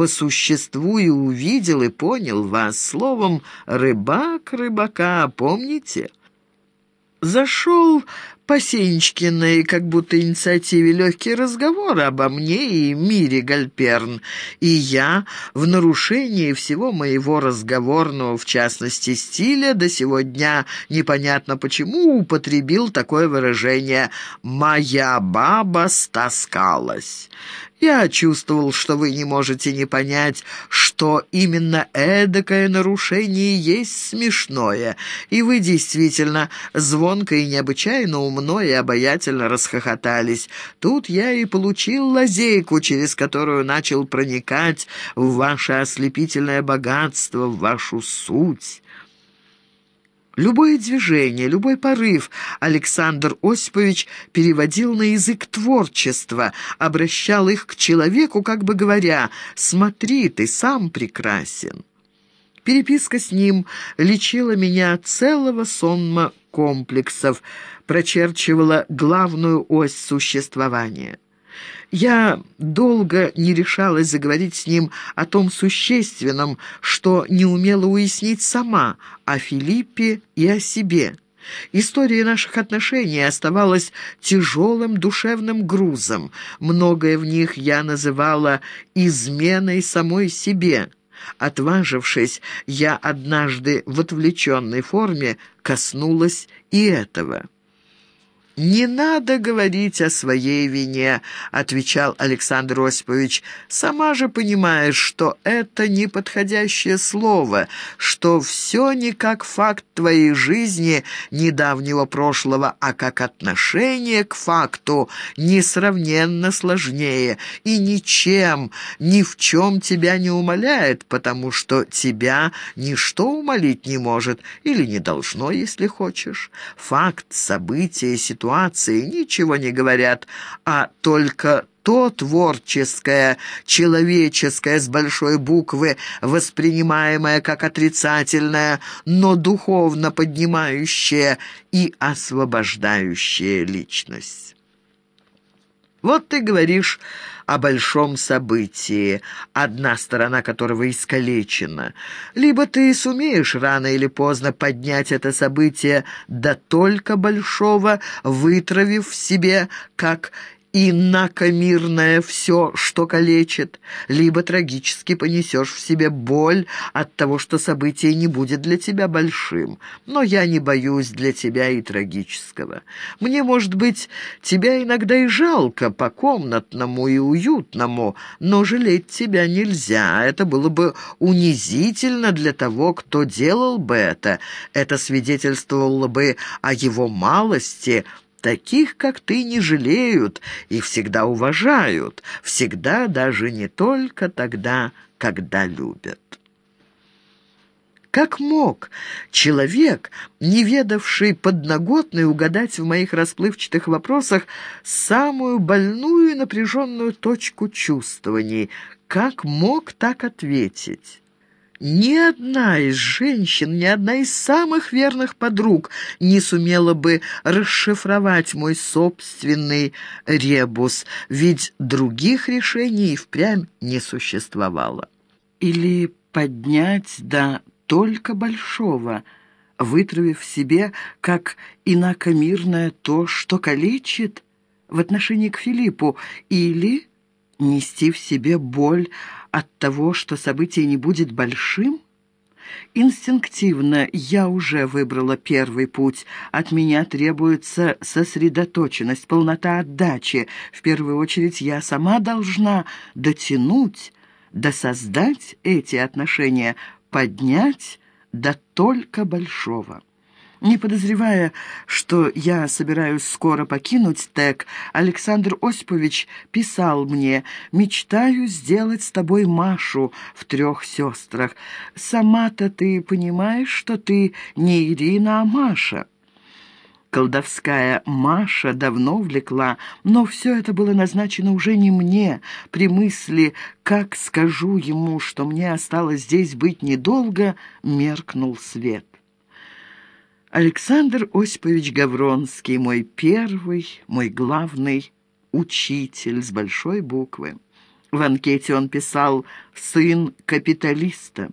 по существу и увидел и понял вас. Словом, рыбак рыбака, помните?» Зашел по Сенечкиной, как будто инициативе легкий разговор обо мне и мире Гальперн, и я, в нарушении всего моего разговорного, в частности, стиля, до сего дня непонятно почему употребил такое выражение «моя баба стаскалась». Я чувствовал, что вы не можете не понять, что именно эдакое нарушение есть смешное, и вы действительно звонко и необычайно умно и обаятельно расхохотались. Тут я и получил лазейку, через которую начал проникать в ваше ослепительное богатство, в вашу суть». Любое движение, любой порыв Александр Осипович переводил на язык творчества, обращал их к человеку, как бы говоря «Смотри, ты сам прекрасен». Переписка с ним лечила меня целого сонма комплексов, прочерчивала главную ось существования. Я долго не решалась заговорить с ним о том существенном, что не умела уяснить сама, о Филиппе и о себе. История наших отношений оставалась тяжелым душевным грузом. Многое в них я называла «изменой самой себе». Отважившись, я однажды в отвлеченной форме коснулась и этого. «Не надо говорить о своей вине», — отвечал Александр Осипович. «Сама же понимаешь, что это неподходящее слово, что все не как факт твоей жизни недавнего прошлого, а как отношение к факту несравненно сложнее и ничем, ни в чем тебя не умоляет, потому что тебя ничто умолить не может или не должно, если хочешь. Факт, события, ситуация ситуации ничего не говорят, а только то творческое, человеческое с большой буквы, воспринимаемое как отрицательное, но духовно поднимающее и освобождающее личность. Вот ты говоришь о большом событии, одна сторона которого искалечена. Либо ты сумеешь рано или поздно поднять это событие до только большого, вытравив в себе, как инакомирное все, что калечит, либо трагически понесешь в себе боль от того, что событие не будет для тебя большим. Но я не боюсь для тебя и трагического. Мне, может быть, тебя иногда и жалко по-комнатному и уютному, но жалеть тебя нельзя. Это было бы унизительно для того, кто делал бы это. Это свидетельствовало бы о его малости – Таких, как ты, не жалеют и всегда уважают, всегда даже не только тогда, когда любят. Как мог человек, не ведавший подноготной, угадать в моих расплывчатых вопросах самую больную и напряженную точку чувствований? Как мог так ответить? Ни одна из женщин, ни одна из самых верных подруг не сумела бы расшифровать мой собственный ребус, ведь других решений впрямь не существовало. Или поднять до только большого, вытравив в себе как инакомирное то, что калечит в отношении к Филиппу, или нести в себе боль от того, что событие не будет большим? Инстинктивно я уже выбрала первый путь. От меня требуется сосредоточенность, полнота отдачи. В первую очередь я сама должна дотянуть, досоздать эти отношения, поднять до только большого. Не подозревая, что я собираюсь скоро покинуть ТЭК, Александр Осипович писал мне «Мечтаю сделать с тобой Машу в трех сестрах. Сама-то ты понимаешь, что ты не Ирина, а Маша». Колдовская Маша давно влекла, но все это было назначено уже не мне. При мысли, как скажу ему, что мне осталось здесь быть недолго, меркнул свет. Александр Осипович Гавронский, мой первый, мой главный учитель с большой буквы. В анкете он писал «сын капиталиста».